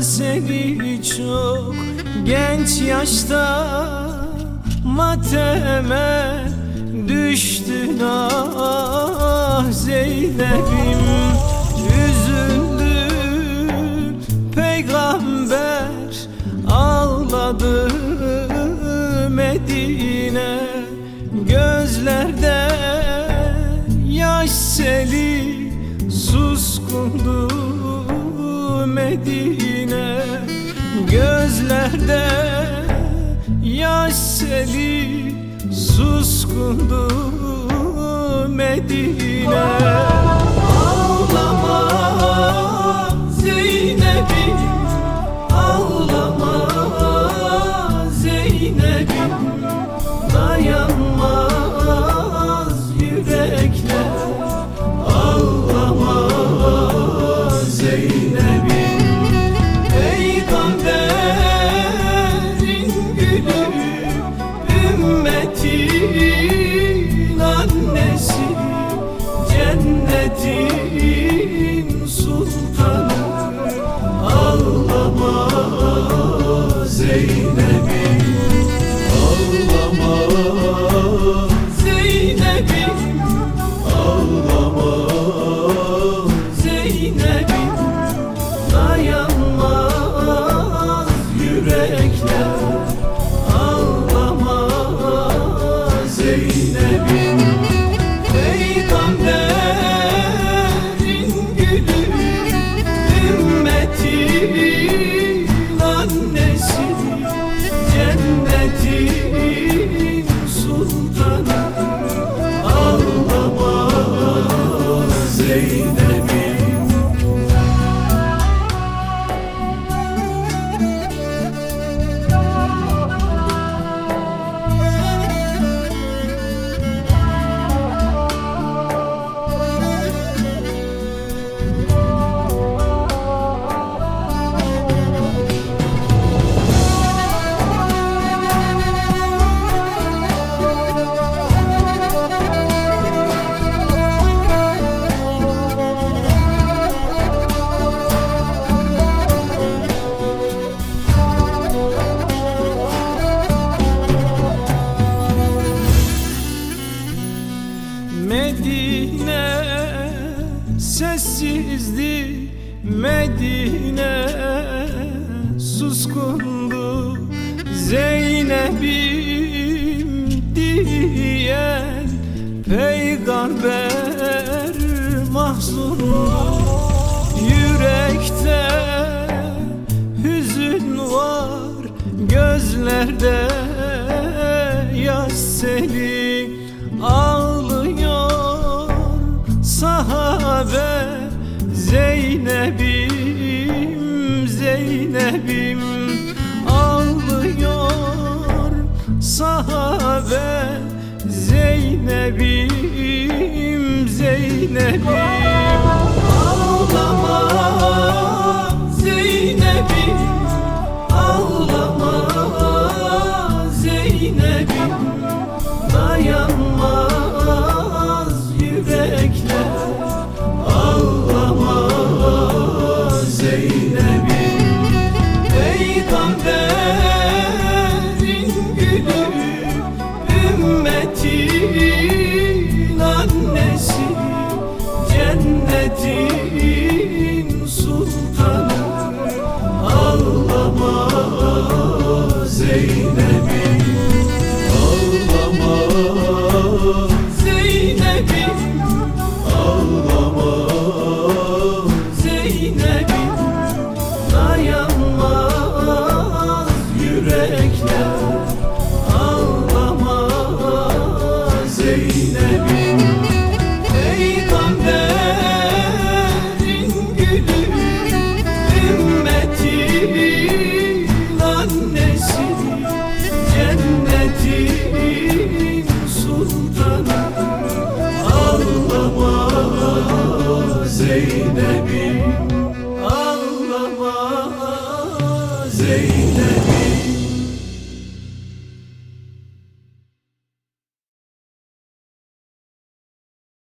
seni çok Genç yaşta mateme düştün ah Zeynep'im Üzüldü. Peygamber ağladı Medine. Gözlerde yaş seli suskundu Medine Gözlerde yaş seli suskundu Medine. Ağlama Zeynep'im Ağlama Zeynep'im. Dayanmaz yürekler Ağlama Zeynep'im Cennetin sessizdi Medine suskundu Zeynep'im diyen peygamber mahzundu. Yürekte hüzün var gözlerde yaş seli ağlıyor sahabe Zeynep'im Zeynep'im ağlıyor. Sahabe Zeynep'im Zeynep'im. Ağlama Zeynep'im Peygamberin gülü Ümmetin annesi Cennetin sultanı Ağlama Zeynep'im Ağlama